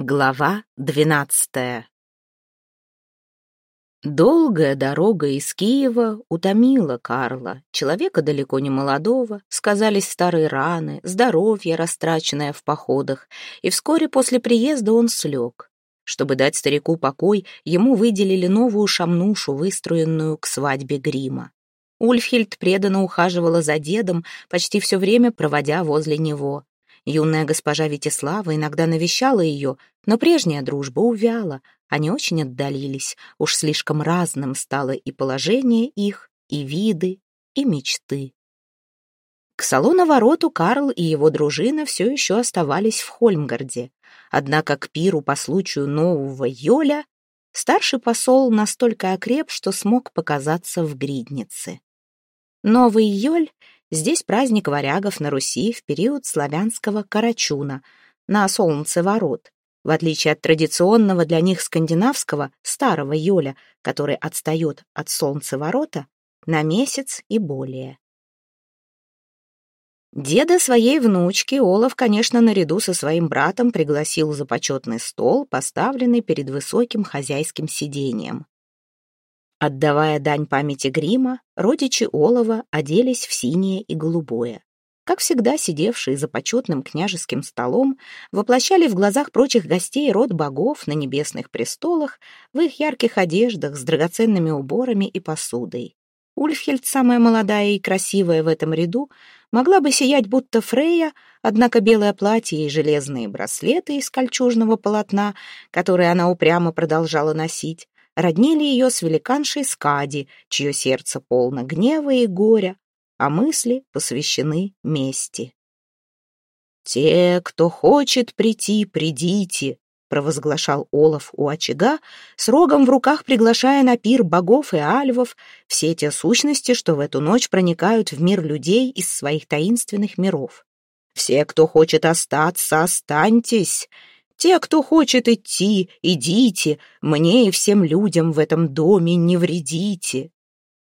Глава двенадцатая Долгая дорога из Киева утомила Карла, человека далеко не молодого, сказались старые раны, здоровье, растраченное в походах, и вскоре после приезда он слег. Чтобы дать старику покой, ему выделили новую шамнушу, выстроенную к свадьбе грима. Ульфхильд преданно ухаживала за дедом, почти все время проводя возле него. Юная госпожа Витислава иногда навещала ее, но прежняя дружба увяла, они очень отдалились, уж слишком разным стало и положение их, и виды, и мечты. К салону-вороту Карл и его дружина все еще оставались в Хольмгарде, однако к пиру по случаю нового Йоля старший посол настолько окреп, что смог показаться в гриднице. Новый Йоль Здесь праздник варягов на Руси в период славянского Карачуна, на солнцеворот, в отличие от традиционного для них скандинавского старого Йоля, который отстает от солнцеворота на месяц и более. Деда своей внучки Олаф, конечно, наряду со своим братом пригласил за почетный стол, поставленный перед высоким хозяйским сиденьем. Отдавая дань памяти грима, родичи Олова оделись в синее и голубое. Как всегда, сидевшие за почетным княжеским столом, воплощали в глазах прочих гостей род богов на небесных престолах в их ярких одеждах с драгоценными уборами и посудой. Ульфхельд, самая молодая и красивая в этом ряду, могла бы сиять будто Фрея, однако белое платье и железные браслеты из кольчужного полотна, которые она упрямо продолжала носить, роднили ее с великаншей Скади, чье сердце полно гнева и горя, а мысли посвящены мести. «Те, кто хочет прийти, придите», — провозглашал Олаф у очага, с рогом в руках приглашая на пир богов и альвов, все те сущности, что в эту ночь проникают в мир людей из своих таинственных миров. «Все, кто хочет остаться, останьтесь. Те, кто хочет идти, идите, мне и всем людям в этом доме не вредите».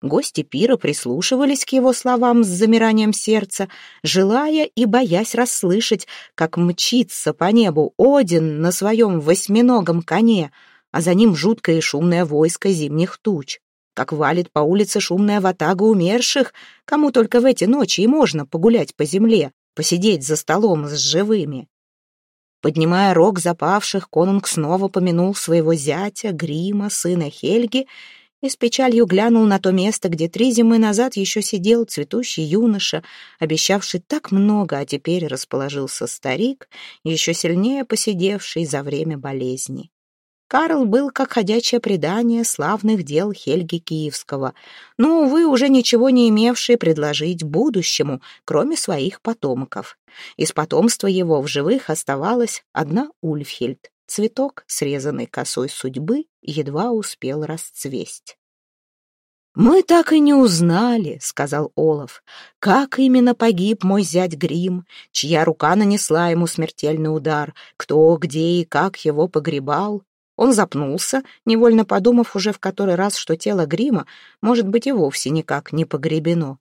Гости пира прислушивались к его словам с замиранием сердца, желая и боясь расслышать, как мчится по небу Один на своем восьминогом коне, а за ним жуткое и шумное войско зимних туч, как валит по улице шумная ватага умерших, кому только в эти ночи и можно погулять по земле, посидеть за столом с живыми. Поднимая рог запавших, конунг снова помянул своего зятя, Грима, сына Хельги, и с печалью глянул на то место, где три зимы назад еще сидел цветущий юноша, обещавший так много, а теперь расположился старик, еще сильнее посидевший за время болезни. Карл был как ходячее предание славных дел Хельги Киевского, но, увы, уже ничего не имевший предложить будущему, кроме своих потомков. Из потомства его в живых оставалась одна Ульфхельд, цветок, срезанный косой судьбы, едва успел расцвесть. «Мы так и не узнали», — сказал Олаф, — «как именно погиб мой зять Грим, чья рука нанесла ему смертельный удар, кто, где и как его погребал, он запнулся, невольно подумав уже в который раз, что тело грима может быть и вовсе никак не погребено.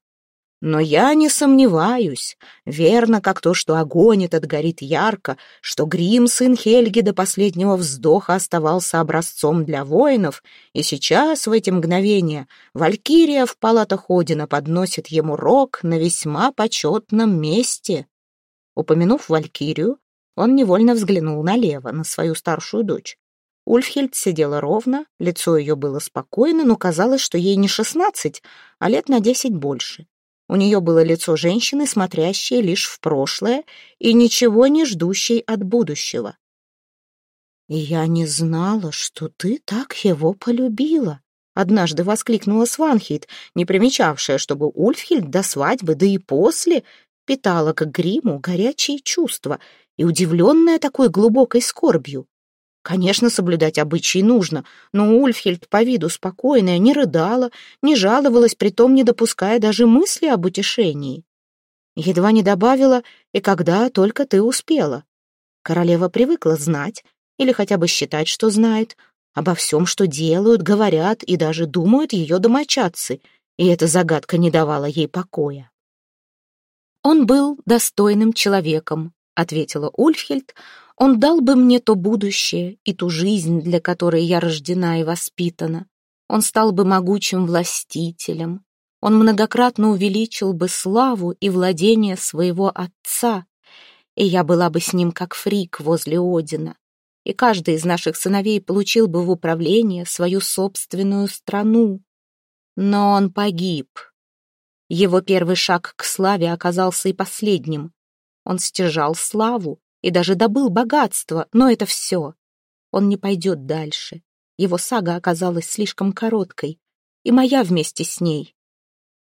Но я не сомневаюсь, верно, как то, что огонь этот горит ярко, что грим, сын Хельги, до последнего вздоха оставался образцом для воинов, и сейчас, в эти мгновения, Валькирия в палатах Одина подносит ему рог на весьма почетном месте. Упомянув Валькирию, он невольно взглянул налево, на свою старшую дочь. Ульфхельд сидела ровно, лицо ее было спокойно, но казалось, что ей не шестнадцать, а лет на десять больше. У нее было лицо женщины, смотрящей лишь в прошлое и ничего не ждущей от будущего. «И я не знала, что ты так его полюбила», — однажды воскликнула Сванхейт, не примечавшая, чтобы Ульфхельд до свадьбы, да и после, питала к гриму горячие чувства и удивленная такой глубокой скорбью. Конечно, соблюдать обычаи нужно, но Ульфхельд по виду спокойная, не рыдала, не жаловалась, притом не допуская даже мысли об утешении. Едва не добавила «и когда только ты успела». Королева привыкла знать, или хотя бы считать, что знает, обо всем, что делают, говорят и даже думают ее домочадцы, и эта загадка не давала ей покоя. Он был достойным человеком, ответила Ульфхельд, он дал бы мне то будущее и ту жизнь, для которой я рождена и воспитана. Он стал бы могучим властителем. Он многократно увеличил бы славу и владение своего отца, и я была бы с ним как фрик возле Одина. И каждый из наших сыновей получил бы в управление свою собственную страну. Но он погиб. Его первый шаг к славе оказался и последним. Он стяжал славу, и даже добыл богатство, но это все. Он не пойдет дальше. Его сага оказалась слишком короткой, и моя вместе с ней.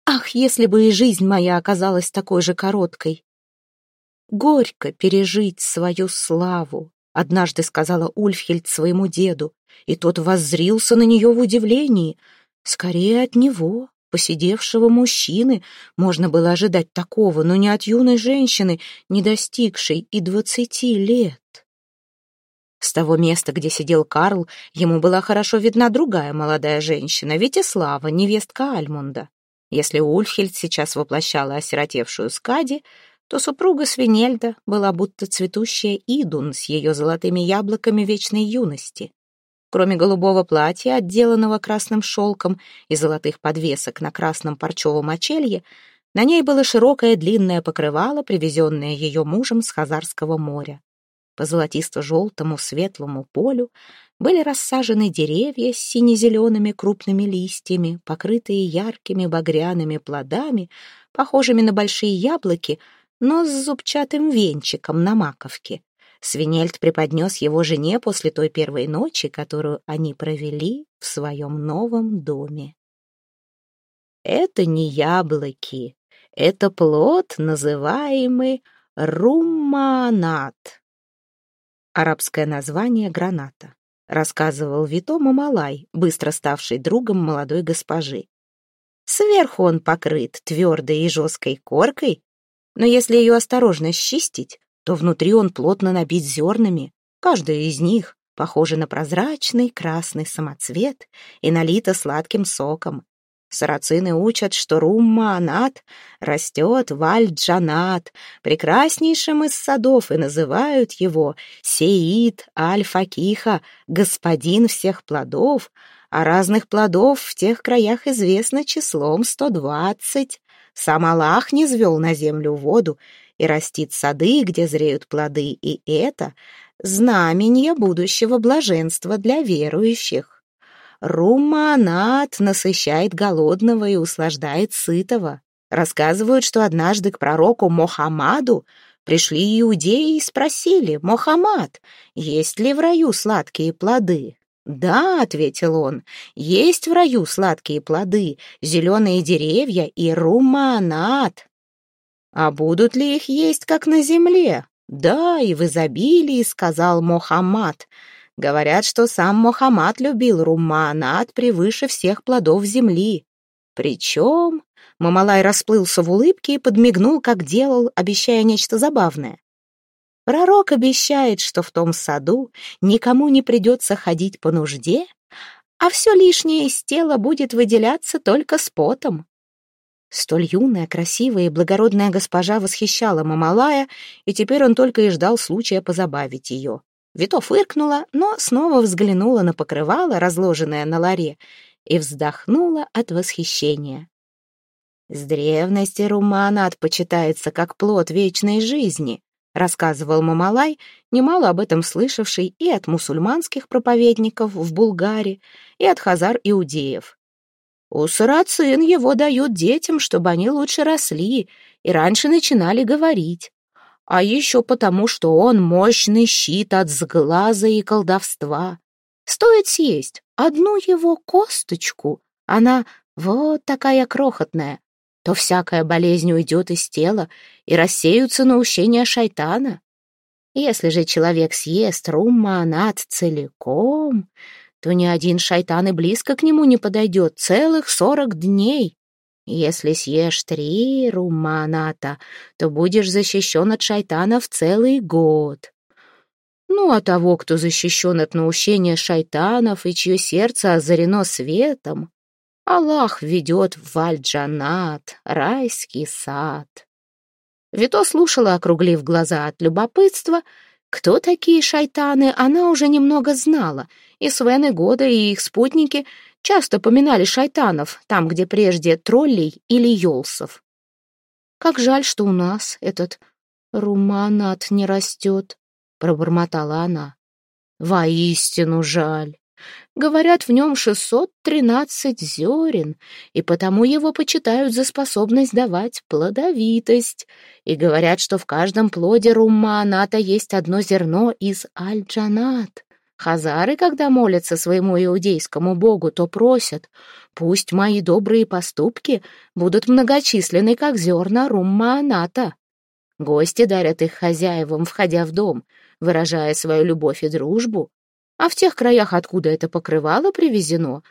Ах, если бы и жизнь моя оказалась такой же короткой. Горько пережить свою славу, однажды сказала Ульфхельд своему деду, и тот воззрился на нее в удивлении. Скорее от него, посидевшего мужчины можно было ожидать такого, но не от юной женщины, не достигшей и двадцати лет. С того места, где сидел Карл, ему была хорошо видна другая молодая женщина, Витислава, невестка Альмунда. Если Ульфхельд сейчас воплощала осиротевшую Скади, то супруга Свинельда была будто цветущая Идун с ее золотыми яблоками вечной юности. Кроме голубого платья, отделанного красным шелком и золотых подвесок на красном парчевом очелье, на ней было широкое длинное покрывало, привезенное ее мужем с Хазарского моря. По золотисто-желтому светлому полю были рассажены деревья с сине-зелеными крупными листьями, покрытые яркими багряными плодами, похожими на большие яблоки, но с зубчатым венчиком на маковке. Свинельд преподнес его жене после той первой ночи, которую они провели в своем новом доме. Это не яблоки, это плод, называемый румманат. Арабское название граната, рассказывал Вито Мамалай, быстро ставший другом молодой госпожи. Сверху он покрыт твердой и жесткой коркой, но если ее осторожно счистить, то внутри он плотно набит зернами. Каждая из них похожа на прозрачный красный самоцвет и налита сладким соком. Сарацины учат, что румманат растет в аль-джанат, прекраснейшем из садов, и называют его Сеид аль-факиха, господин всех плодов, а разных плодов в тех краях известно числом сто двадцать. Сам Аллах не звел на землю воду и растит сады, где зреют плоды, и это знамение будущего блаженства для верующих. Руманат насыщает голодного и услаждает сытого. Рассказывают, что однажды к пророку Мохаммаду пришли иудеи и спросили, «Мохаммад, есть ли в раю сладкие плоды?» «Да», — ответил он, — «есть в раю сладкие плоды, зеленые деревья и руманат». А будут ли их есть, как на земле? Да, и в изобилии, сказал Мохаммад. Говорят, что сам Мохаммад любил руманат превыше всех плодов земли. Причем Мамалай расплылся в улыбке и подмигнул, как делал, обещая нечто забавное. Пророк обещает, что в том саду никому не придется ходить по нужде, а все лишнее из тела будет выделяться только с потом. Столь юная, красивая и благородная госпожа восхищала Мамалая, и теперь он только и ждал случая позабавить ее. Вито фыркнула, но снова взглянула на покрывало, разложенное на ларе, и вздохнула от восхищения. «С древности Руманат почитается как плод вечной жизни», рассказывал Мамалай, немало об этом слышавший и от мусульманских проповедников в Булгаре, и от хазар-иудеев. У сарацин его дают детям, чтобы они лучше росли и раньше начинали говорить. А еще потому, что он мощный щит от сглаза и колдовства. Стоит съесть одну его косточку, она вот такая крохотная, то всякая болезнь уйдет из тела и рассеются наущения шайтана. Если же человек съест румманат целиком, то ни один шайтан и близко к нему не подойдет целых сорок дней. Если съешь три руманата, то будешь защищен от шайтанов целый год. Ну, а того, кто защищен от наущения шайтанов и чье сердце озарено светом, Аллах ведет в Аль-Джанат, райский сад. Вито слушала, округлив глаза от любопытства. Кто такие шайтаны, она уже немного знала, и Свен и Года, и их спутники часто поминали шайтанов, там, где прежде троллей или ёлсов. «Как жаль, что у нас этот руманат не растет», — пробормотала она. «Воистину жаль. Говорят, в нем 613 зерен, и потому его почитают за способность давать плодовитость. И говорят, что в каждом плоде руммааната есть одно зерно из аль-джанат. Хазары, когда молятся своему иудейскому богу, то просят, пусть мои добрые поступки будут многочисленны, как зерна руммааната. Гости дарят их хозяевам, входя в дом, выражая свою любовь и дружбу, а в тех краях, откуда это покрывало привезено,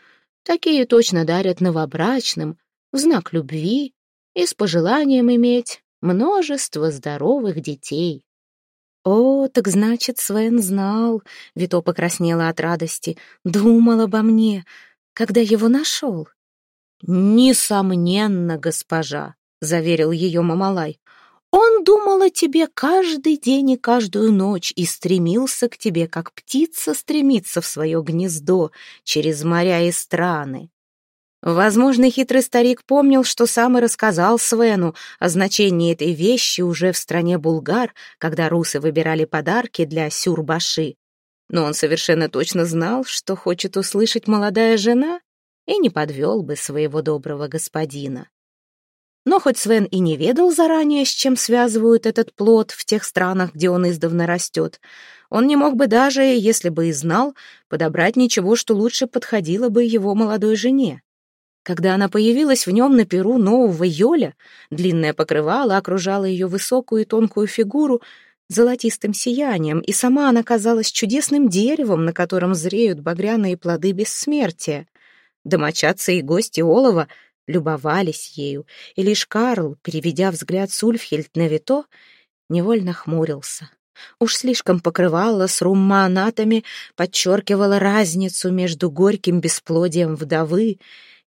такие точно дарят новобрачным в знак любви и с пожеланием иметь множество здоровых детей. «О, так значит, Свен знал», — Вито покраснела от радости, «думал обо мне, когда его нашел». «Несомненно, госпожа», — заверил ее Мамалай, он думал о тебе каждый день и каждую ночь и стремился к тебе, как птица стремится в свое гнездо через моря и страны. Возможно, хитрый старик помнил, что сам и рассказал Свену о значении этой вещи уже в стране Булгар, когда русы выбирали подарки для Сюрбаши. Но он совершенно точно знал, что хочет услышать молодая жена, и не подвел бы своего доброго господина. Но хоть Свен и не ведал заранее, с чем связывают этот плод в тех странах, где он издавна растет, он не мог бы даже, если бы и знал, подобрать ничего, что лучше подходило бы его молодой жене. Когда она появилась в нем на перу нового Йоля, длинное покрывало окружало ее высокую и тонкую фигуру золотистым сиянием, и сама она казалась чудесным деревом, на котором зреют багряные плоды бессмертия. Домочадцы и гости Олова — любовались ею, и лишь Карл, переведя взгляд Сульфхельд на Вито, невольно хмурился. Уж слишком покрывало с румманатами, подчеркивало разницу между горьким бесплодием вдовы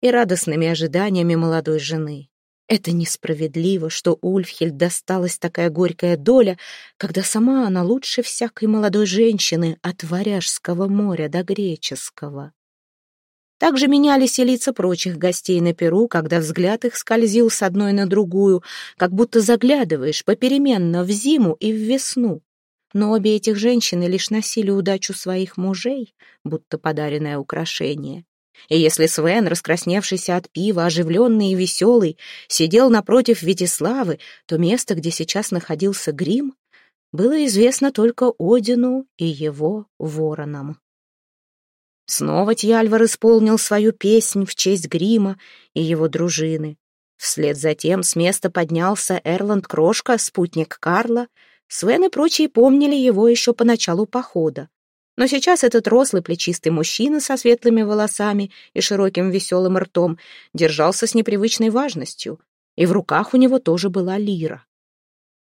и радостными ожиданиями молодой жены. Это несправедливо, что Ульфхельд досталась такая горькая доля, когда сама она лучше всякой молодой женщины от Варяжского моря до Греческого. Также менялись и лица прочих гостей на Перу, когда взгляд их скользил с одной на другую, как будто заглядываешь попеременно в зиму и в весну. Но обе этих женщины лишь носили удачу своих мужей, будто подаренное украшение. И если Свен, раскрасневшийся от пива, оживленный и веселый, сидел напротив Витиславы, то место, где сейчас находился грим, было известно только Одину и его воронам. Снова Тьяльвар исполнил свою песнь в честь Грима и его дружины. Вслед за тем с места поднялся Эрланд Крошка, спутник Карла. Свен и прочие помнили его еще по началу похода. Но сейчас этот рослый плечистый мужчина со светлыми волосами и широким веселым ртом держался с непривычной важностью, и в руках у него тоже была лира.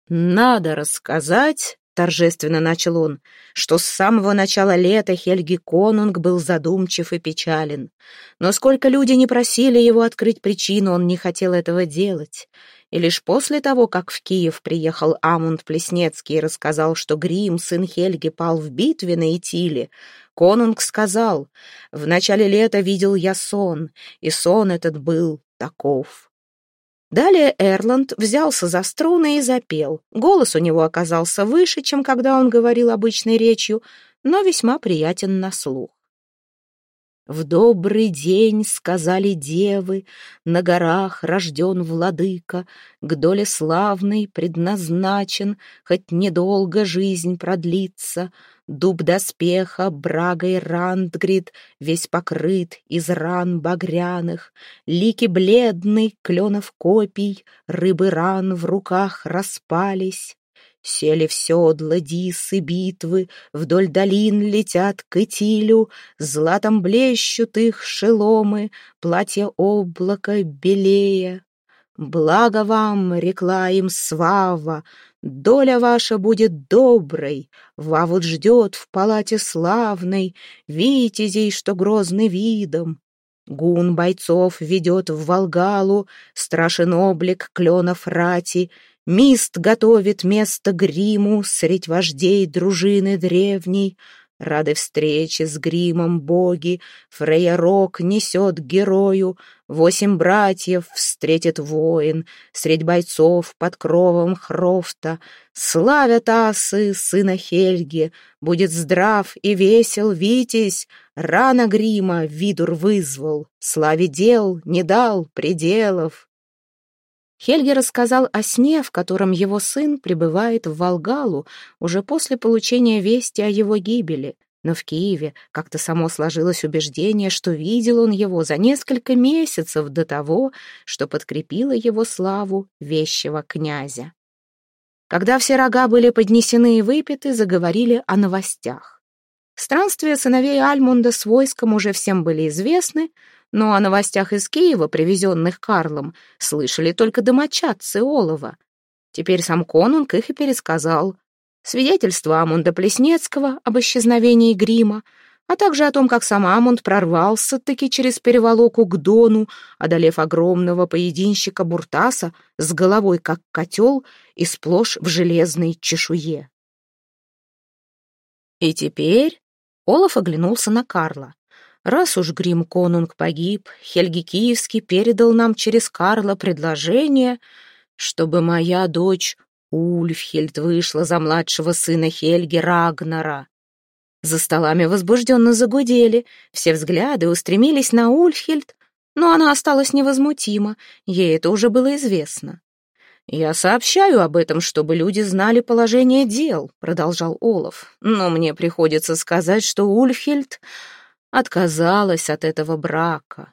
«Надо рассказать торжественно начал он, что с самого начала лета Хельги Конунг был задумчив и печален. Но сколько люди не просили его открыть причину, он не хотел этого делать. И лишь после того, как в Киев приехал Амунд Плеснецкий и рассказал, что Грим, сын Хельги, пал в битве на Итиле, Конунг сказал, «В начале лета видел я сон, и сон этот был таков». Далее Эрланд взялся за струны и запел. Голос у него оказался выше, чем когда он говорил обычной речью, но весьма приятен на слух. В добрый день, сказали девы, на горах рожден владыка, к доле славной предназначен, хоть недолго жизнь продлится. Дуб доспеха, брагой рандгрид, весь покрыт из ран багряных, лики бледный, кленов копий, рыбы ран в руках распались. Сели в седла дисы битвы, вдоль долин летят к Итилю, Златом блещут их шеломы, платье облака белее. Благо вам, рекла им Свава, доля ваша будет доброй, Вавут ждет в палате славной, витязей, что грозны видом. Гун бойцов ведет в Волгалу, страшен облик кленов рати, Мист готовит место гриму Средь вождей дружины древней. Рады встрече с гримом боги, Фрея Рок несет герою, Восемь братьев встретит воин, Средь бойцов под кровом Хрофта. Славят асы сына Хельги, Будет здрав и весел Витязь, Рано грима Видур вызвал, Славе дел не дал пределов. Хельги рассказал о сне, в котором его сын прибывает в Волгалу уже после получения вести о его гибели. Но в Киеве как-то само сложилось убеждение, что видел он его за несколько месяцев до того, что подкрепило его славу вещего князя. Когда все рога были поднесены и выпиты, заговорили о новостях. Странствия сыновей Альмунда с войском уже всем были известны, но о новостях из Киева, привезенных Карлом, слышали только домочадцы Олова. Теперь сам конунг их и пересказал. Свидетельство Амунда Плеснецкого об исчезновении грима, а также о том, как сам Амунд прорвался-таки через переволоку к Дону, одолев огромного поединщика Буртаса с головой как котел и сплошь в железной чешуе. И теперь Олаф оглянулся на Карла. Раз уж Грим Конунг погиб, Хельги Киевский передал нам через Карла предложение, чтобы моя дочь Ульфхельд вышла за младшего сына Хельги Рагнара. За столами возбужденно загудели, все взгляды устремились на Ульфхельд, но она осталась невозмутима, ей это уже было известно. «Я сообщаю об этом, чтобы люди знали положение дел», — продолжал Олаф. «Но мне приходится сказать, что Ульфхельд отказалась от этого брака.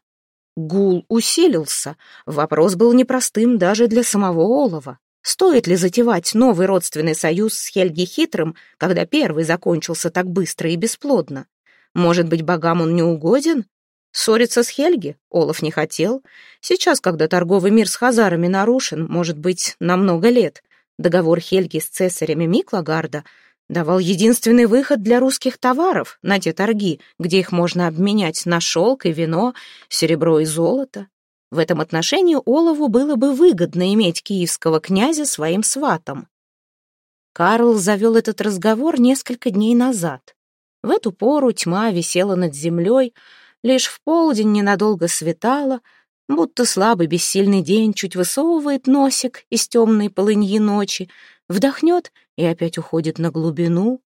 Гул усилился. Вопрос был непростым даже для самого Олова. Стоит ли затевать новый родственный союз с Хельги Хитрым, когда первый закончился так быстро и бесплодно? Может быть, богам он не угоден? Ссориться с Хельги Олаф не хотел. Сейчас, когда торговый мир с хазарами нарушен, может быть, на много лет, договор Хельги с цесарями Миклагарда — давал единственный выход для русских товаров на те торги, где их можно обменять на шелк и вино, серебро и золото. В этом отношении Олову было бы выгодно иметь киевского князя своим сватом. Карл завел этот разговор несколько дней назад. В эту пору тьма висела над землей, лишь в полдень ненадолго светало, будто слабый бессильный день чуть высовывает носик из темной полыньи ночи, вдохнет и опять уходит на глубину.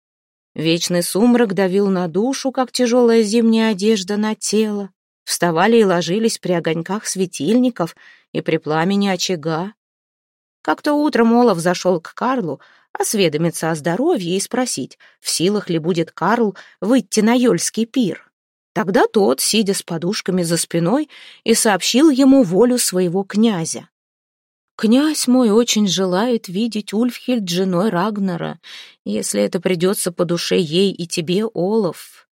Вечный сумрак давил на душу, как тяжелая зимняя одежда на тело. Вставали и ложились при огоньках светильников и при пламени очага. Как-то утром Олаф зашел к Карлу, осведомиться о здоровье и спросить, в силах ли будет Карл выйти на Йольский пир. Тогда тот, сидя с подушками за спиной, и сообщил ему волю своего князя. Князь мой очень желает видеть Ульфхильд женой Рагнара, если это придется по душе ей и тебе, Олаф.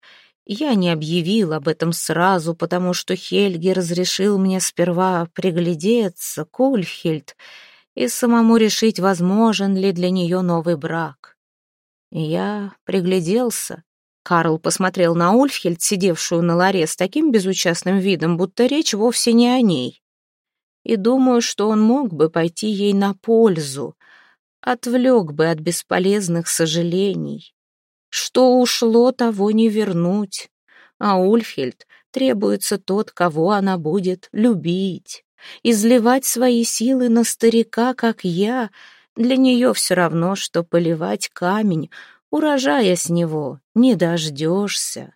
Я не объявил об этом сразу, потому что Хельги разрешил мне сперва приглядеться к Ульфхильд и самому решить, возможен ли для нее новый брак. Я пригляделся. Карл посмотрел на Ульфхельд, сидевшую на ларе с таким безучастным видом, будто речь вовсе не о ней и думаю, что он мог бы пойти ей на пользу, отвлек бы от бесполезных сожалений. Что ушло, того не вернуть, а Ульфхельд требуется тот, кого она будет любить. Изливать свои силы на старика, как я, для нее все равно, что поливать камень, урожая с него не дождешься.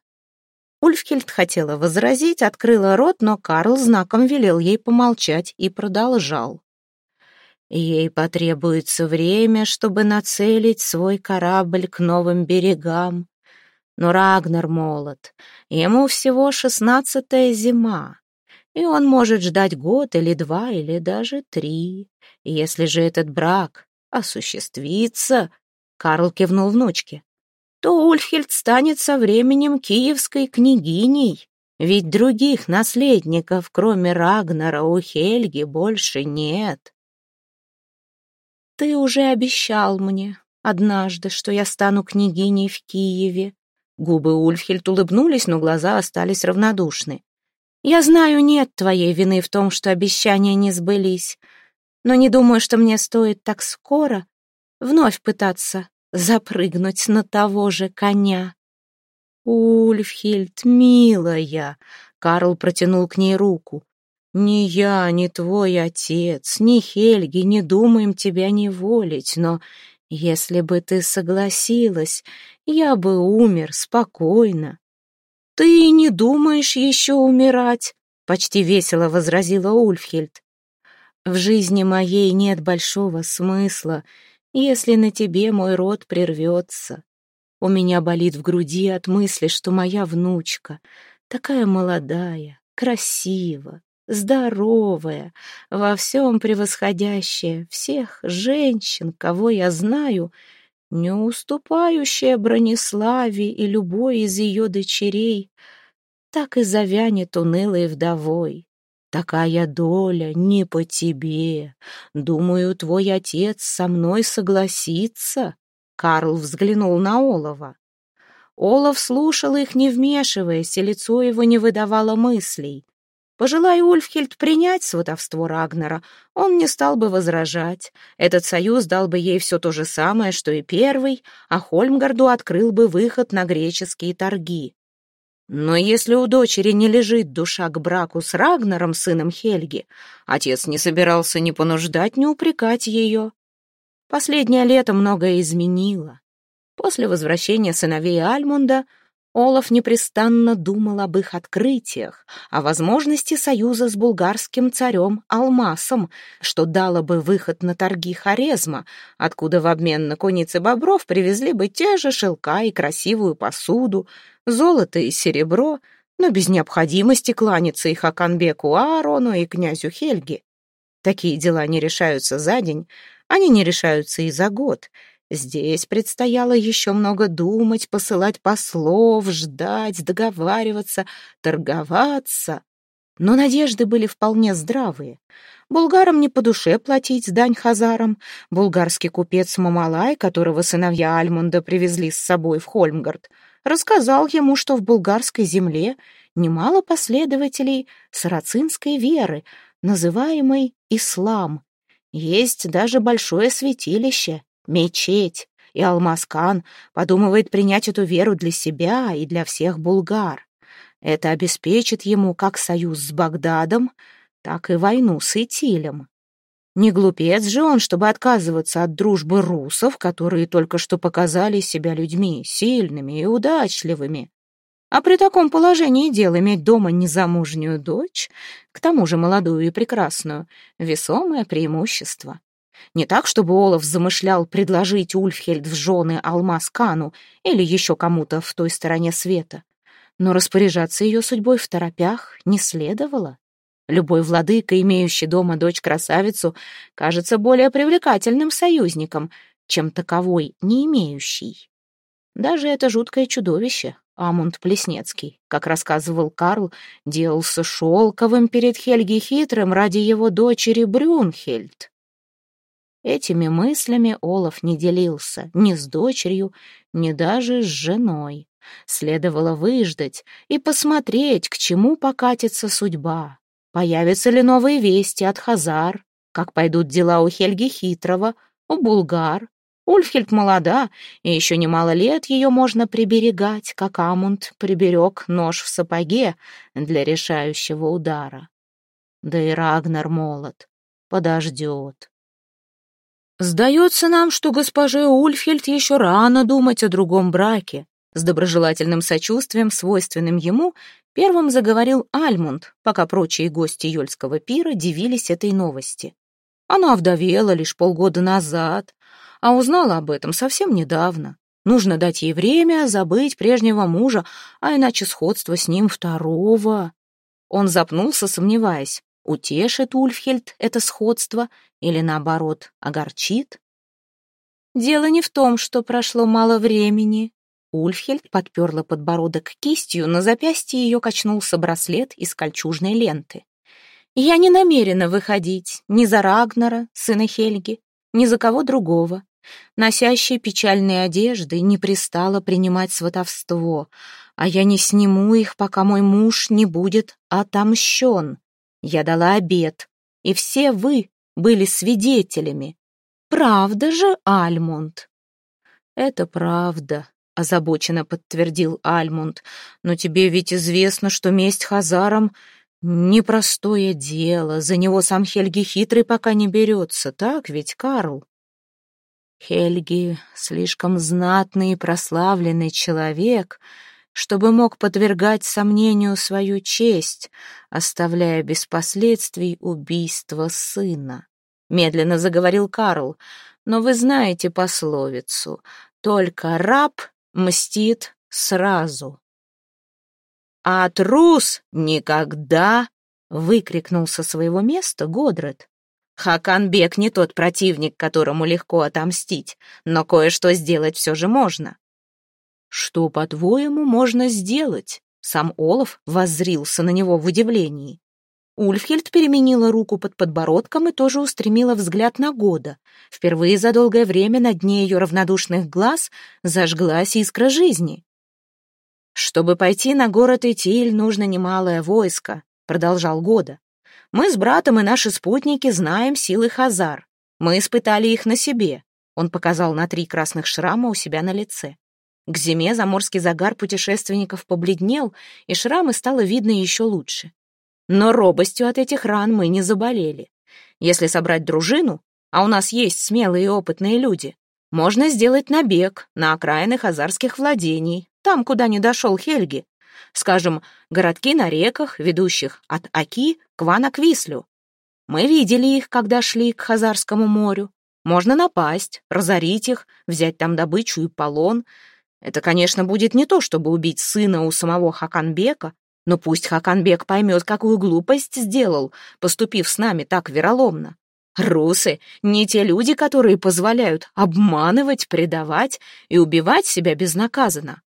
Ульфхельд хотела возразить, открыла рот, но Карл знаком велел ей помолчать и продолжал. Ей потребуется время, чтобы нацелить свой корабль к новым берегам. Но Рагнар молод, ему всего шестнадцатая зима, и он может ждать год или два, или даже три. Если же этот брак осуществится, Карл кивнул внучке, то Ульфхельд станет со временем киевской княгиней, ведь других наследников, кроме Рагнара, у Хельги больше нет. Ты уже обещал мне однажды, что я стану княгиней в Киеве. Губы Ульфхельд улыбнулись, но глаза остались равнодушны. Я знаю, нет твоей вины в том, что обещания не сбылись. но не думаю, что мне стоит так скоро вновь пытаться запрыгнуть на того же коня. «Ульфхильд, милая!» — Карл протянул к ней руку. «Ни я, ни твой отец, ни Хельги не думаем тебя неволить, но если бы ты согласилась, я бы умер спокойно». «Ты не думаешь еще умирать?» — почти весело возразила Ульфхильд. «В жизни моей нет большого смысла, если на тебе мой род прервется. У меня болит в груди от мысли, что моя внучка, такая молодая, красивая, здоровая, во всем превосходящая всех женщин, кого я знаю, не уступающая Брониславе и любой из ее дочерей, так и завянет унылой вдовой. Такая доля не по тебе. Думаю, твой отец со мной согласится. Карл взглянул на Олова. Олов слушал их, не вмешиваясь, и лицо его не выдавало мыслей. Пожелая Ульфхильд принять сватовство Рагнера, он не стал бы возражать. Этот союз дал бы ей все то же самое, что и первый, а Хольмгарду открыл бы выход на греческие торги. Но если у дочери не лежит душа к браку с Рагнером, сыном Хельги, отец не собирался ни понуждать, ни упрекать ее. Последнее лето многое изменило. После возвращения сыновей Альмунда Олаф непрестанно думал об их открытиях, о возможности союза с булгарским царем Алмасом, что дало бы выход на торги Хорезма, откуда в обмен на куницы бобров привезли бы те же шелка и красивую посуду, золото и серебро, но без необходимости кланяться и Хаканбеку Аарону и князю Хельги. Такие дела не решаются за день, они не решаются и за год. Здесь предстояло еще много думать, посылать послов, ждать, договариваться, торговаться. Но надежды были вполне здравые. Булгарам не по душе платить дань хазарам. Булгарский купец Мамалай, которого сыновья Альмунда привезли с собой в Хольмгард, рассказал ему, что в булгарской земле немало последователей сарацинской веры, называемой ислам, есть даже большое святилище, мечеть, и Алмаскан подумывает принять эту веру для себя и для всех булгар. Это обеспечит ему как союз с Багдадом, так и войну с Итилем. Не глупец же он, чтобы отказываться от дружбы русов, которые только что показали себя людьми сильными и удачливыми. А при таком положении дел иметь дома незамужнюю дочь, к тому же молодую и прекрасную, весомое преимущество. Не так, чтобы Олаф замышлял предложить Ульфхельд в жены Алмаз Кану или еще кому-то в той стороне света. Но распоряжаться ее судьбой в торопях не следовало. Любой владыка, имеющий дома дочь-красавицу, кажется более привлекательным союзником, чем таковой не имеющий. Даже это жуткое чудовище, Амунд Плеснецкий, как рассказывал Карл, делался шелковым перед Хельги Хитрым ради его дочери Брюнхельд. Этими мыслями Олаф не делился ни с дочерью, ни даже с женой. Следовало выждать и посмотреть, к чему покатится судьба. Появятся ли новые вести от Хазар, как пойдут дела у Хельги Хитрого, у Булгар, Ульфхельд молода, и еще немало лет ее можно приберегать, как Амунд приберег нож в сапоге для решающего удара. Да и Рагнар молод, подождет. «Сдается нам, что госпоже Ульфхельд еще рано думать о другом браке», с доброжелательным сочувствием, свойственным ему, первым заговорил Альмунд, пока прочие гости Йольского пира дивились этой новости. Она овдовела лишь полгода назад, а узнала об этом совсем недавно. Нужно дать ей время забыть прежнего мужа, а иначе сходство с ним второго. Он запнулся, сомневаясь, утешит Ульфхельд это сходство или, наоборот, огорчит. Дело не в том, что прошло мало времени. Ульфхельд подперла подбородок кистью, на запястье ее качнулся браслет из кольчужной ленты. «Я не намерена выходить ни за Рагнара, сына Хельги, ни за кого другого. Носящей печальные одежды не пристало принимать сватовство, а я не сниму их, пока мой муж не будет отомщен. Я дала обет, и все вы, были свидетелями. Правда же, Альмунд?» «Это правда», — озабоченно подтвердил Альмунд. «Но тебе ведь известно, что месть Хазарам — непростое дело. За него сам Хельги хитрый пока не берется, так ведь, Карл?» Хельги слишком знатный и прославленный человек, чтобы мог подвергать сомнению свою честь, оставляя без последствий убийство сына. Медленно заговорил Карл, но вы знаете пословицу «Только раб мстит сразу». «А трус никогда!» — выкрикнул со своего места Годред. Хаканбек не тот противник, которому легко отомстить, но кое-что сделать все же можно. Что, по-твоему, можно сделать? Сам Олаф воззрился на него в удивлении. Ульфхельд переменила руку под подбородком и тоже устремила взгляд на Года. Впервые за долгое время на дне ее равнодушных глаз зажглась искра жизни. «Чтобы пойти на город Итиль, нужно немалое войско», — продолжал Года. Мы с братом и наши спутники знаем силы Хазар. Мы испытали их на себе. Он показал на три красных шрама у себя на лице. К зиме заморский загар путешественников побледнел, и шрамы стало видно еще лучше. Но робостью от этих ран мы не заболели. Если собрать дружину, а у нас есть смелые и опытные люди, можно сделать набег на окраины хазарских владений, там, куда не дошел Хельги, Скажем, городки на реках, ведущих от Аки к Ванаквислю. Мы видели их, когда шли к Хазарскому морю. Можно напасть, разорить их, взять там добычу и полон. Это, конечно, будет не то, чтобы убить сына у самого Хаканбека, но пусть Хаканбек поймет, какую глупость сделал, поступив с нами так вероломно. Русы — не те люди, которые позволяют обманывать, предавать и убивать себя безнаказанно.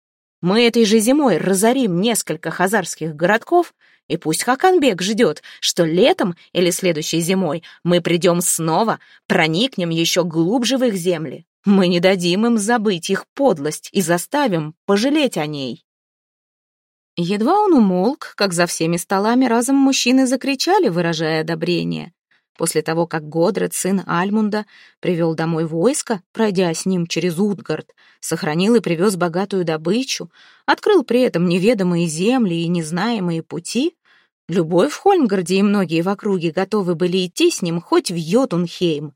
Мы этой же зимой разорим несколько хазарских городков, и пусть Хаканбек ждет, что летом или следующей зимой мы придем снова, проникнем еще глубже в их земли. Мы не дадим им забыть их подлость и заставим пожалеть о ней. Едва он умолк, как за всеми столами разом мужчины закричали, выражая одобрение. После того, как Годред, сын Альмунда, привел домой войско, пройдя с ним через Утгард, сохранил и привез богатую добычу, открыл при этом неведомые земли и незнаемые пути, любой в Хольмгарде и многие в округе готовы были идти с ним хоть в Йотунхейм.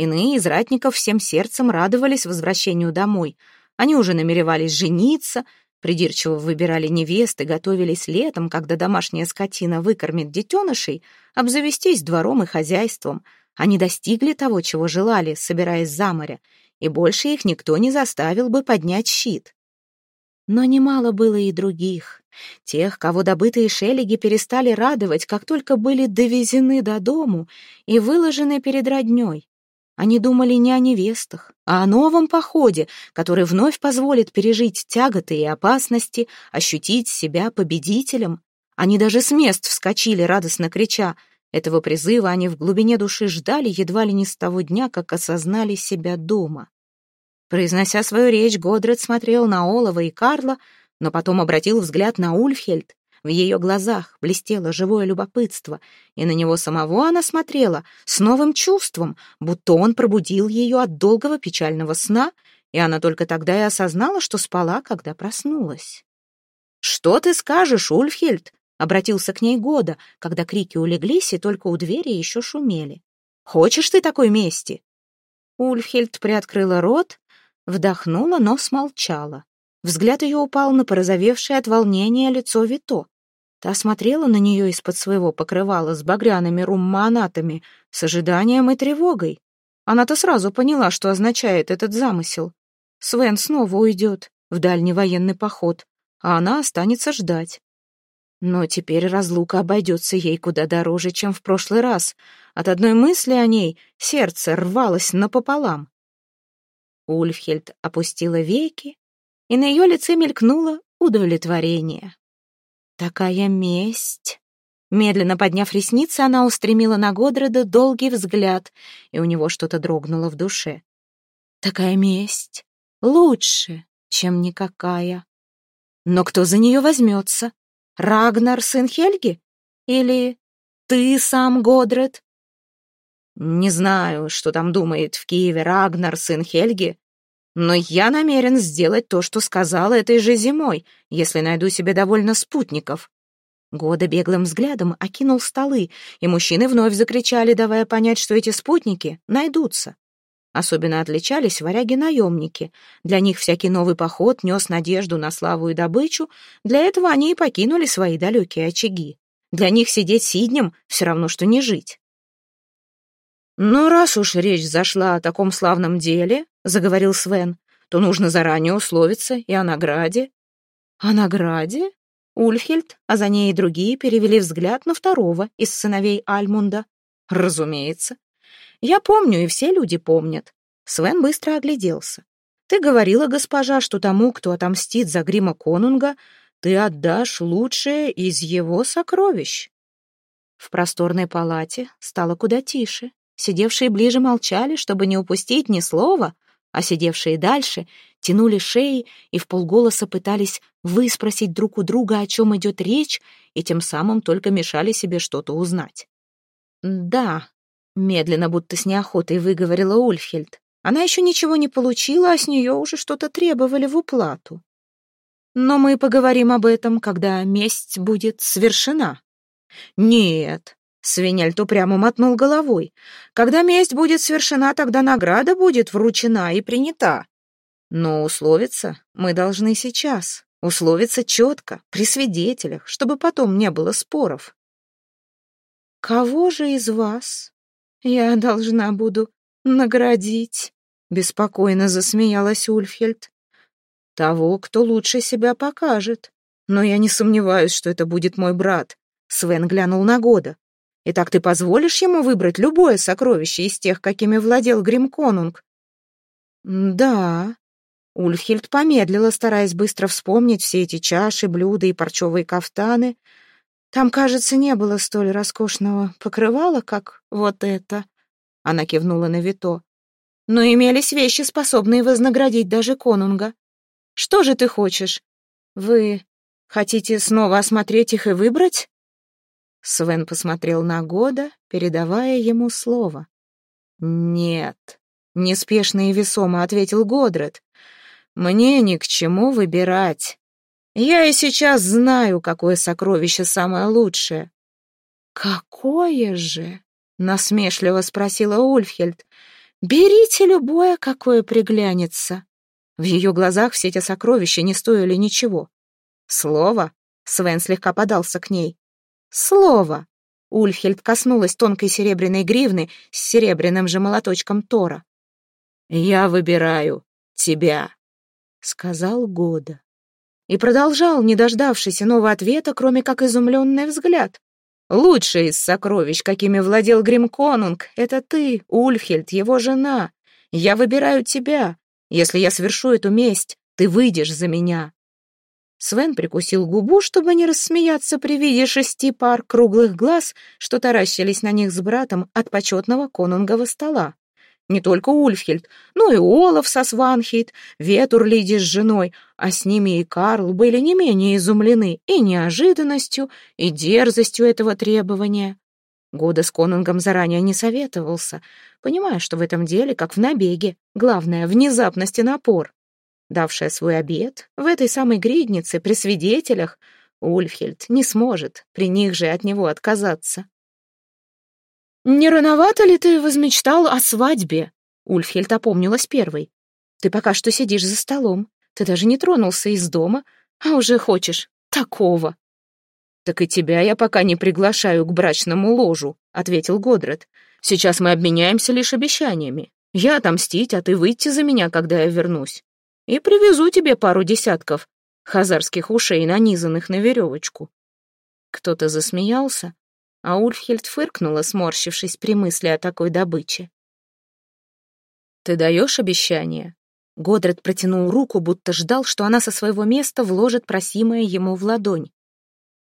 Иные из ратников всем сердцем радовались возвращению домой. Они уже намеревались жениться, Придирчиво выбирали невесты, готовились летом, когда домашняя скотина выкормит детенышей, обзавестись двором и хозяйством. Они достигли того, чего желали, собираясь за море, и больше их никто не заставил бы поднять щит. Но немало было и других, тех, кого добытые шелеги перестали радовать, как только были довезены до дому и выложены перед роднёй. Они думали не о невестах, а о новом походе, который вновь позволит пережить тяготы и опасности, ощутить себя победителем. Они даже с мест вскочили, радостно крича. Этого призыва они в глубине души ждали едва ли не с того дня, как осознали себя дома. Произнося свою речь, Годред смотрел на Олова и Карла, но потом обратил взгляд на Ульфхельд, в ее глазах блестело живое любопытство, и на него самого она смотрела с новым чувством, будто он пробудил ее от долгого печального сна, и она только тогда и осознала, что спала, когда проснулась. «Что ты скажешь, Ульфхельд?» — обратился к ней Года, когда крики улеглись и только у двери еще шумели. «Хочешь ты такой мести?» Ульфхельд приоткрыла рот, вдохнула, но смолчала. Взгляд ее упал на порозовевшее от волнения лицо Вито. Та смотрела на нее из-под своего покрывала с багряными румманатами, с ожиданием и тревогой. Она-то сразу поняла, что означает этот замысел. Свен снова уйдет в дальний военный поход, а она останется ждать. Но теперь разлука обойдется ей куда дороже, чем в прошлый раз. От одной мысли о ней сердце рвалось напополам. Ульфхельд опустила веки и на ее лице мелькнуло удовлетворение. «Такая месть!» Медленно подняв ресницы, она устремила на Годреда долгий взгляд, и у него что-то дрогнуло в душе. «Такая месть! Лучше, чем никакая!» «Но кто за нее возьмется? Рагнар, сын Хельги? Или ты сам, Годред?» Не знаю, что там думает в Киеве Рагнар, сын Хельги, но я намерен сделать то, что сказала этой же зимой, если найду себе довольно спутников. Года беглым взглядом окинул столы, и мужчины вновь закричали, давая понять, что эти спутники найдутся. Особенно отличались варяги-наемники. Для них всякий новый поход нес надежду на славу и добычу, для этого они и покинули свои далекие очаги. Для них сидеть сиднем все равно, что не жить. «Но раз уж речь зашла о таком славном деле», — заговорил Свен, «то нужно заранее условиться и о награде». «О награде?» Ульфхельд, а за ней и другие перевели взгляд на второго из сыновей Альмунда. «Разумеется. Я помню, и все люди помнят». Свен быстро огляделся. «Ты говорила, госпожа, что тому, кто отомстит за грима конунга, ты отдашь лучшее из его сокровищ». В просторной палате стало куда тише. Сидевшие ближе молчали, чтобы не упустить ни слова, а сидевшие дальше тянули шеи и в полголоса пытались выспросить друг у друга, о чем идет речь, и тем самым только мешали себе что-то узнать. «Да», — медленно, будто с неохотой выговорила Ульфхельд. Она еще ничего не получила, а с нее уже что-то требовали в уплату. «Но мы поговорим об этом, когда месть будет совершена». «Нет», — Свинельт упрямо мотнул головой. «Когда месть будет совершена, тогда награда будет вручена и принята. Но условиться мы должны сейчас, условиться четко, при свидетелях, чтобы потом не было споров. «Кого же из вас я должна буду наградить?» — беспокойно засмеялась Ульфхельд. «Того, кто лучше себя покажет. Но я не сомневаюсь, что это будет мой брат». Свен глянул на Года. «Итак, ты позволишь ему выбрать любое сокровище из тех, какими владел Гримконунг?» «Да», Ульфхильд помедлила, стараясь быстро вспомнить все эти чаши, блюда и парчевые кафтаны. Там, кажется, не было столь роскошного покрывала, как вот это. Она кивнула на Вито. Но имелись вещи, способные вознаградить даже конунга. Что же ты хочешь? Вы хотите снова осмотреть их и выбрать? Свен посмотрел на Года, передавая ему слово. «Нет», — неспешно и весомо ответил Годред. Мне ни к чему выбирать. Я и сейчас знаю, какое сокровище самое лучшее. Какое же? насмешливо спросила Ульфхельд. Берите любое, какое приглянется. В ее глазах все эти сокровища не стоили ничего. Слово? Свен слегка подался к ней. Слово. Ульфхельд коснулась тонкой серебряной гривны с серебряным же молоточком Тора. «Я выбираю тебя». — сказал Года. И продолжал, не дождавшись иного ответа, кроме как изумленный взгляд. «Лучшее из сокровищ, какими владел Гримконунг, это ты, Ульфхельд, его жена. Я выбираю тебя. Если я совершу эту месть, ты выйдешь за меня». Свен прикусил губу, чтобы не рассмеяться при виде шести пар круглых глаз, что таращились на них с братом от почетного конунгового стола. Не только Ульфхельд, но и Олаф со Сванхейт, Ветурлиди с женой, а с ними и Карл были не менее изумлены и неожиданностью, и дерзостью этого требования. Года с Конунгом заранее не советовался, понимая, что в этом деле, как в набеге, главное — внезапность и напор. Давшая свой обед, в этой самой гриднице, при свидетелях, Ульфхельд не сможет при них же от него отказаться. «Не рановато ли ты возмечтал о свадьбе?» Ульфхельд опомнилась первой. «Ты пока что сидишь за столом. Ты даже не тронулся из дома, а уже хочешь такого». «Так и тебя я пока не приглашаю к брачному ложу», — ответил Годред. «Сейчас мы обменяемся лишь обещаниями. Я отомстить, а ты выйти за меня, когда я вернусь. И привезу тебе пару десятков хазарских ушей, нанизанных на веревочку». Кто-то засмеялся, а Ульфхельд фыркнула, сморщившись при мысли о такой добыче. «Ты даешь обещание?» Годред протянул руку, будто ждал, что она со своего места вложит просимое ему в ладонь.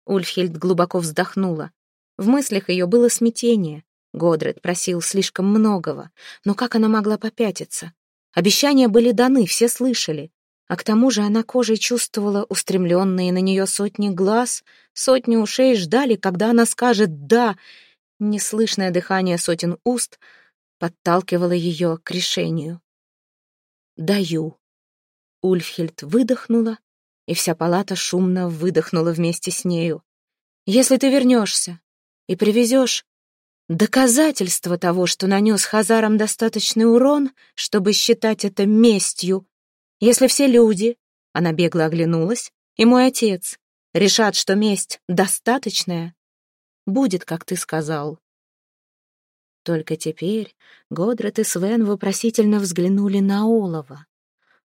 Ульфхельд глубоко вздохнула. В мыслях ее было смятение. Годред просил слишком многого, но как она могла попятиться? Обещания были даны, все слышали. А к тому же она кожей чувствовала устремленные на нее сотни глаз, сотни ушей ждали, когда она скажет «да». Неслышное дыхание сотен уст подталкивало ее к решению. «Даю». Ульфхельд выдохнула, и вся палата шумно выдохнула вместе с нею. «Если ты вернешься и привезешь доказательство того, что нанес Хазарам достаточный урон, чтобы считать это местью, если все люди, она бегло оглянулась, и мой отец решат, что месть достаточная, будет, как ты сказал». Только теперь Годрат и Свен вопросительно взглянули на Олова.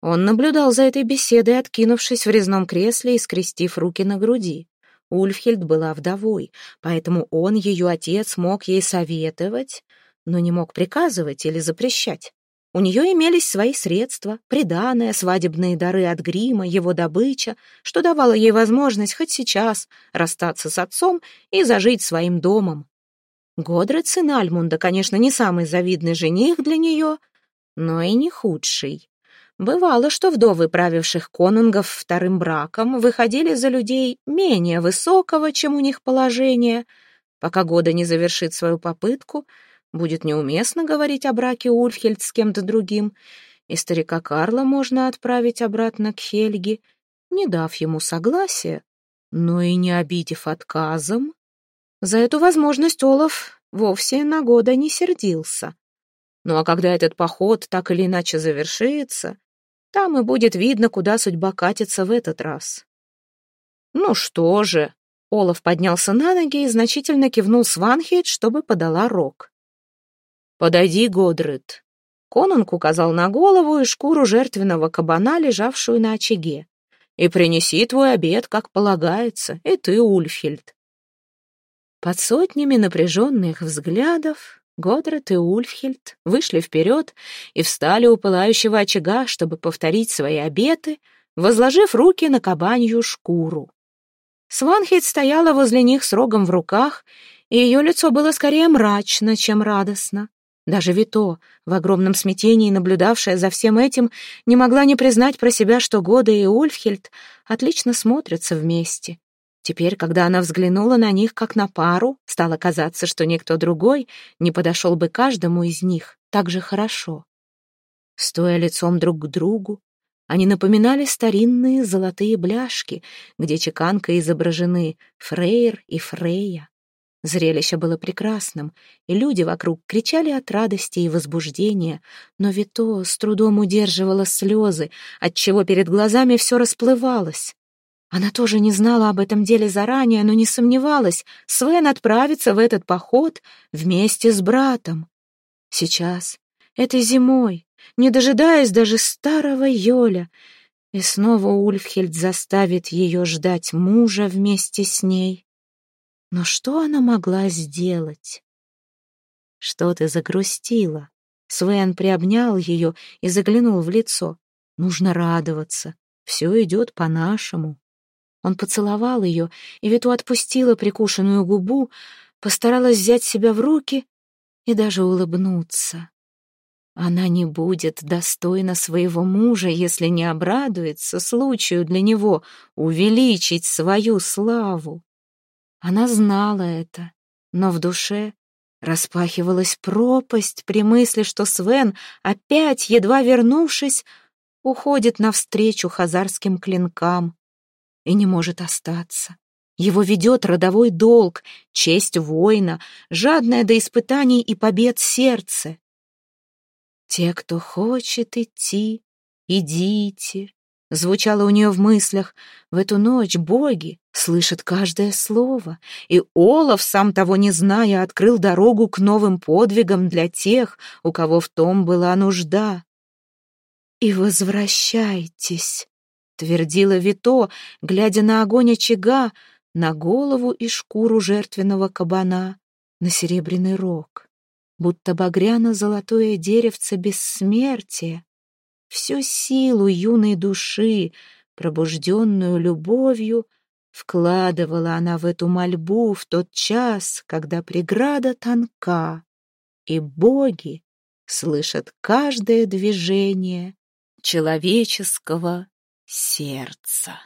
Он наблюдал за этой беседой, откинувшись в резном кресле и скрестив руки на груди. Ульфхельд была вдовой, поэтому он, ее отец, мог ей советовать, но не мог приказывать или запрещать. У нее имелись свои средства, приданое, свадебные дары от грима, его добыча, что давало ей возможность хоть сейчас расстаться с отцом и зажить своим домом. Годред, сын Альмунда, конечно, не самый завидный жених для нее, но и не худший. Бывало, что вдовы правивших конунгов вторым браком выходили за людей менее высокого, чем у них положение. Пока года не завершит свою попытку, будет неуместно говорить о браке Ульфхельд с кем-то другим, и старика Карла можно отправить обратно к Хельге, не дав ему согласия, но и не обидев отказом. За эту возможность Олаф вовсе на года не сердился. Ну а когда этот поход так или иначе завершится, там и будет видно, куда судьба катится в этот раз. Ну что же, Олаф поднялся на ноги и значительно кивнул Сванхейд, чтобы подала рог. «Подойди, Годрит». Конунг указал на голову и шкуру жертвенного кабана, лежавшую на очаге. «И принеси твой обед, как полагается, и ты, Ульфхельд». Под сотнями напряженных взглядов Годрат и Ульфхельд вышли вперед и встали у пылающего очага, чтобы повторить свои обеты, возложив руки на кабанью шкуру. Сванхельд стояла возле них с рогом в руках, и ее лицо было скорее мрачно, чем радостно. Даже Вито, в огромном смятении наблюдавшая за всем этим, не могла не признать про себя, что Года и Ульфхельд отлично смотрятся вместе. Теперь, когда она взглянула на них как на пару, стало казаться, что никто другой не подошел бы каждому из них так же хорошо. Стоя лицом друг к другу, они напоминали старинные золотые бляшки, где чеканкой изображены Фрейр и Фрейя. Зрелище было прекрасным, и люди вокруг кричали от радости и возбуждения, но Вито с трудом удерживала слезы, отчего перед глазами все расплывалось. Она тоже не знала об этом деле заранее, но не сомневалась, Свен отправится в этот поход вместе с братом. Сейчас, этой зимой, не дожидаясь даже старого Йоля, и снова Ульфхельд заставит ее ждать мужа вместе с ней. Но что она могла сделать? Что ты загрустила? Свен приобнял ее и заглянул в лицо. Нужно радоваться. Все идет по-нашему. Он поцеловал ее, и Виту отпустила прикушенную губу, постаралась взять себя в руки и даже улыбнуться. Она не будет достойна своего мужа, если не обрадуется случаю для него увеличить свою славу. Она знала это, но в душе распахивалась пропасть при мысли, что Свен, опять, едва вернувшись, уходит навстречу хазарским клинкам и не может остаться. Его ведет родовой долг, честь воина, жадное до испытаний и побед сердце. «Те, кто хочет идти, идите», — звучало у нее в мыслях. В эту ночь боги слышат каждое слово, и Олаф, сам того не зная, открыл дорогу к новым подвигам для тех, у кого в том была нужда. «И возвращайтесь», твердила Вито, глядя на огонь очага, на голову и шкуру жертвенного кабана, на серебряный рог, будто багряно-золотое деревце бессмертия, всю силу юной души, пробужденную любовью, вкладывала она в эту мольбу в тот час, когда преграда тонка, и боги слышат каждое движение человеческого сердца.